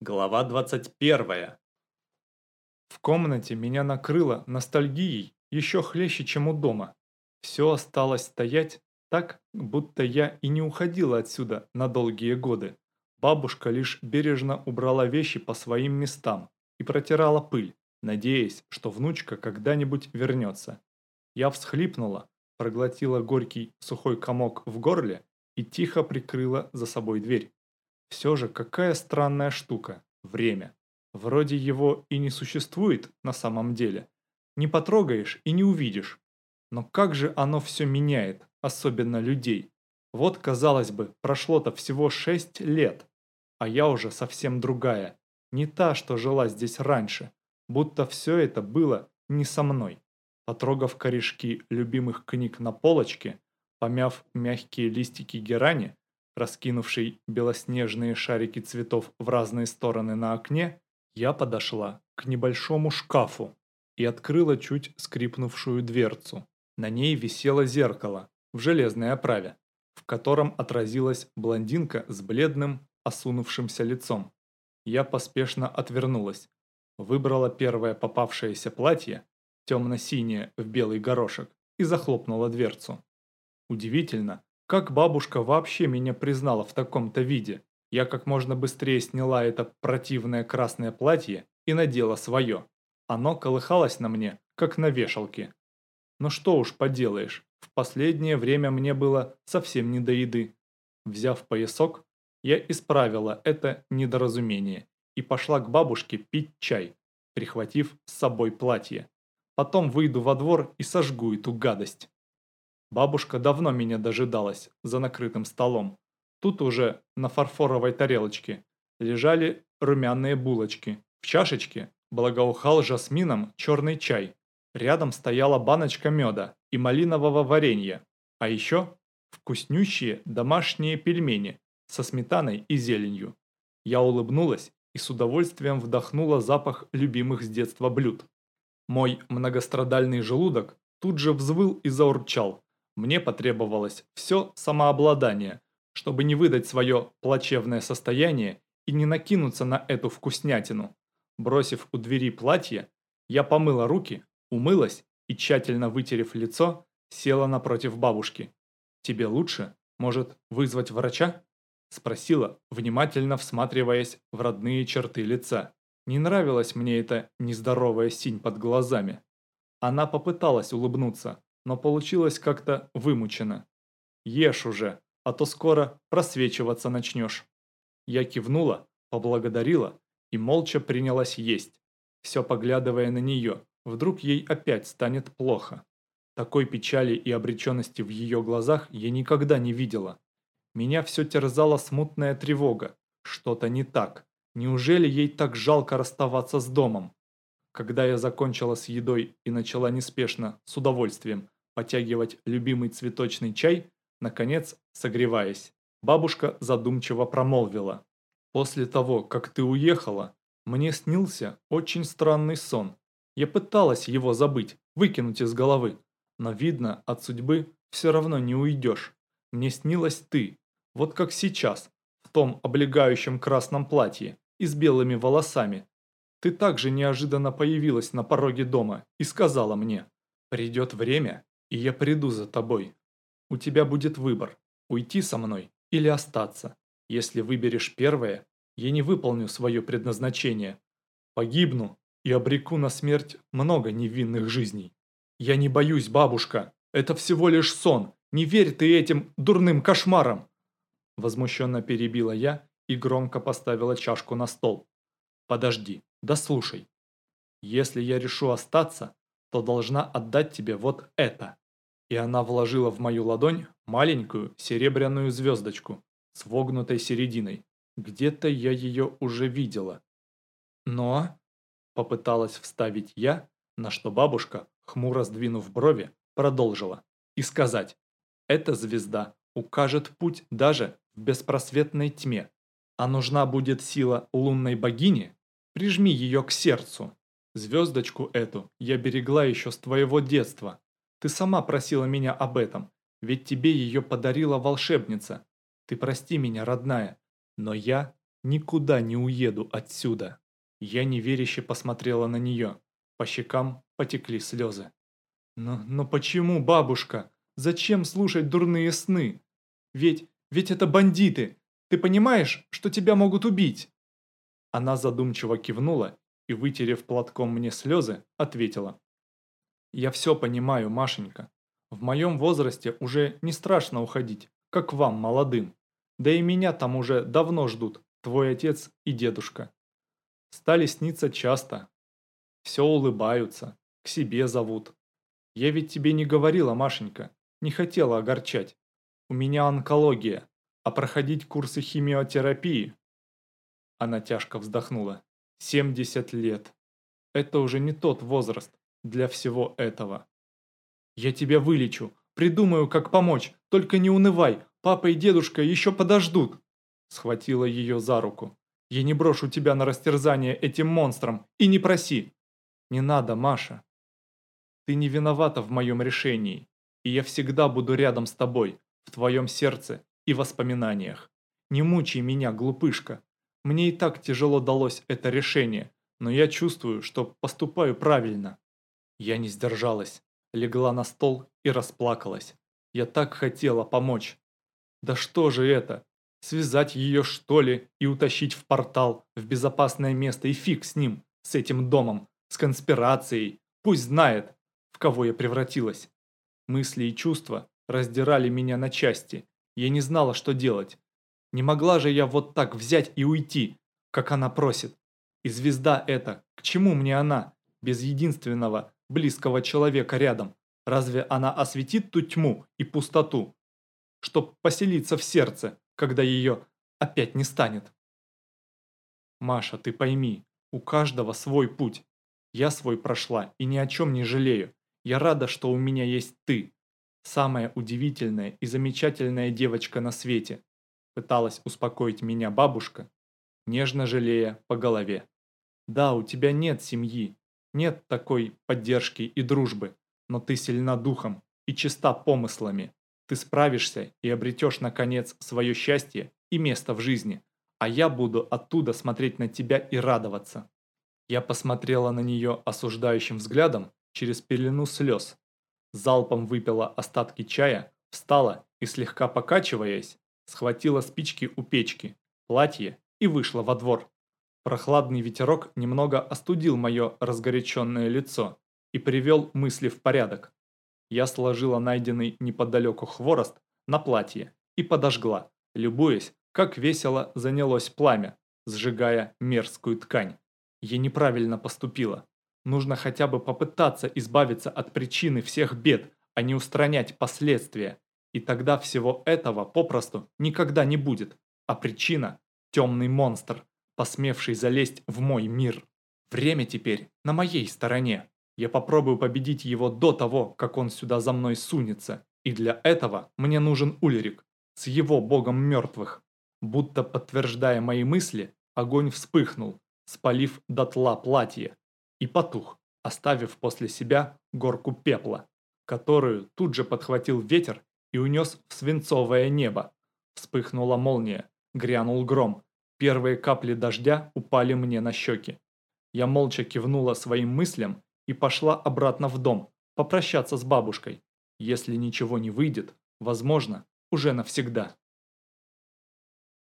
Глава 21. В комнате меня накрыло ностальгией еще хлеще, чем у дома. Все осталось стоять так, будто я и не уходила отсюда на долгие годы. Бабушка лишь бережно убрала вещи по своим местам и протирала пыль, надеясь, что внучка когда-нибудь вернется. Я всхлипнула, проглотила горький сухой комок в горле и тихо прикрыла за собой дверь. Все же какая странная штука – время. Вроде его и не существует на самом деле. Не потрогаешь и не увидишь. Но как же оно все меняет, особенно людей. Вот, казалось бы, прошло-то всего шесть лет, а я уже совсем другая. Не та, что жила здесь раньше. Будто все это было не со мной. Потрогав корешки любимых книг на полочке, помяв мягкие листики герани, раскинувший белоснежные шарики цветов в разные стороны на окне, я подошла к небольшому шкафу и открыла чуть скрипнувшую дверцу. На ней висело зеркало в железной оправе, в котором отразилась блондинка с бледным, осунувшимся лицом. Я поспешно отвернулась, выбрала первое попавшееся платье, темно-синее в белый горошек, и захлопнула дверцу. Удивительно, как бабушка вообще меня признала в таком-то виде? Я как можно быстрее сняла это противное красное платье и надела свое. Оно колыхалось на мне, как на вешалке. Но что уж поделаешь, в последнее время мне было совсем не до еды. Взяв поясок, я исправила это недоразумение и пошла к бабушке пить чай, прихватив с собой платье. Потом выйду во двор и сожгу эту гадость. Бабушка давно меня дожидалась за накрытым столом. Тут уже на фарфоровой тарелочке лежали румяные булочки. В чашечке благоухал жасмином черный чай. Рядом стояла баночка меда и малинового варенья. А еще вкуснющие домашние пельмени со сметаной и зеленью. Я улыбнулась и с удовольствием вдохнула запах любимых с детства блюд. Мой многострадальный желудок тут же взвыл и заурчал, мне потребовалось все самообладание, чтобы не выдать свое плачевное состояние и не накинуться на эту вкуснятину. Бросив у двери платье, я помыла руки, умылась и, тщательно вытерев лицо, села напротив бабушки. «Тебе лучше? Может, вызвать врача?» Спросила, внимательно всматриваясь в родные черты лица. Не нравилась мне эта нездоровая синь под глазами. Она попыталась улыбнуться, но получилось как-то вымучено. Ешь уже, а то скоро просвечиваться начнешь. Я кивнула, поблагодарила и молча принялась есть, все поглядывая на нее, вдруг ей опять станет плохо. Такой печали и обреченности в ее глазах я никогда не видела. Меня все терзала смутная тревога. Что-то не так. Неужели ей так жалко расставаться с домом? Когда я закончила с едой и начала неспешно, с удовольствием, потягивать любимый цветочный чай, наконец, согреваясь, бабушка задумчиво промолвила. «После того, как ты уехала, мне снился очень странный сон. Я пыталась его забыть, выкинуть из головы, но, видно, от судьбы все равно не уйдешь. Мне снилась ты, вот как сейчас, в том облегающем красном платье и с белыми волосами. Ты также неожиданно появилась на пороге дома и сказала мне, «Придет время, и я приду за тобой. У тебя будет выбор, уйти со мной или остаться. Если выберешь первое, я не выполню свое предназначение. Погибну и обреку на смерть много невинных жизней. Я не боюсь, бабушка, это всего лишь сон, не верь ты этим дурным кошмарам. Возмущенно перебила я и громко поставила чашку на стол. Подожди, дослушай. Если я решу остаться, то должна отдать тебе вот это. И она вложила в мою ладонь маленькую серебряную звездочку с вогнутой серединой. Где-то я ее уже видела. Но... Попыталась вставить я, на что бабушка, хмуро сдвинув брови, продолжила. И сказать, эта звезда укажет путь даже в беспросветной тьме. А нужна будет сила лунной богини, прижми ее к сердцу. Звездочку эту я берегла еще с твоего детства. Ты сама просила меня об этом, ведь тебе ее подарила волшебница. Ты прости меня, родная, но я никуда не уеду отсюда. Я неверяще посмотрела на нее. По щекам потекли слезы. Но, но почему, бабушка? Зачем слушать дурные сны? Ведь, ведь это бандиты. Ты понимаешь, что тебя могут убить? Она задумчиво кивнула и, вытерев платком мне слезы, ответила. Я все понимаю, Машенька. В моем возрасте уже не страшно уходить, как вам, молодым. Да и меня там уже давно ждут, твой отец и дедушка. Стали сниться часто. Все улыбаются, к себе зовут. Я ведь тебе не говорила, Машенька, не хотела огорчать. У меня онкология, а проходить курсы химиотерапии... Она тяжко вздохнула. 70 лет. Это уже не тот возраст для всего этого. Я тебя вылечу, придумаю, как помочь, только не унывай, папа и дедушка еще подождут. Схватила ее за руку. Я не брошу тебя на растерзание этим монстром и не проси. Не надо, Маша. Ты не виновата в моем решении, и я всегда буду рядом с тобой, в твоем сердце и воспоминаниях. Не мучай меня, глупышка. Мне и так тяжело далось это решение, но я чувствую, что поступаю правильно. Я не сдержалась, легла на стол и расплакалась. Я так хотела помочь. Да что же это? Связать ее что ли и утащить в портал, в безопасное место и фиг с ним, с этим домом, с конспирацией. Пусть знает, в кого я превратилась. Мысли и чувства раздирали меня на части. Я не знала, что делать. Не могла же я вот так взять и уйти, как она просит. И звезда эта, к чему мне она, без единственного, близкого человека рядом? Разве она осветит ту тьму и пустоту, чтоб поселиться в сердце, когда ее опять не станет? Маша, ты пойми, у каждого свой путь. Я свой прошла и ни о чем не жалею. Я рада, что у меня есть ты. Самая удивительная и замечательная девочка на свете. Пыталась успокоить меня бабушка, нежно жалея по голове. Да, у тебя нет семьи, нет такой поддержки и дружбы, но ты сильна духом и чиста помыслами. Ты справишься и обретешь, наконец, свое счастье и место в жизни, а я буду оттуда смотреть на тебя и радоваться. Я посмотрела на нее осуждающим взглядом через пелену слез. Залпом выпила остатки чая, встала и, слегка покачиваясь, схватила спички у печки, платье и вышла во двор. Прохладный ветерок немного остудил мое разгоряченное лицо и привел мысли в порядок. Я сложила найденный неподалеку хворост на платье и подожгла, любуясь, как весело занялось пламя, сжигая мерзкую ткань. Я неправильно поступила. Нужно хотя бы попытаться избавиться от причины всех бед, а не устранять последствия. И тогда всего этого попросту никогда не будет. А причина – темный монстр, посмевший залезть в мой мир. Время теперь на моей стороне. Я попробую победить его до того, как он сюда за мной сунется. И для этого мне нужен Ульрик с его богом мертвых. Будто подтверждая мои мысли, огонь вспыхнул, спалив дотла платье и потух, оставив после себя горку пепла, которую тут же подхватил ветер и унес в свинцовое небо. Вспыхнула молния, грянул гром, первые капли дождя упали мне на щеки. Я молча кивнула своим мыслям и пошла обратно в дом, попрощаться с бабушкой. Если ничего не выйдет, возможно, уже навсегда.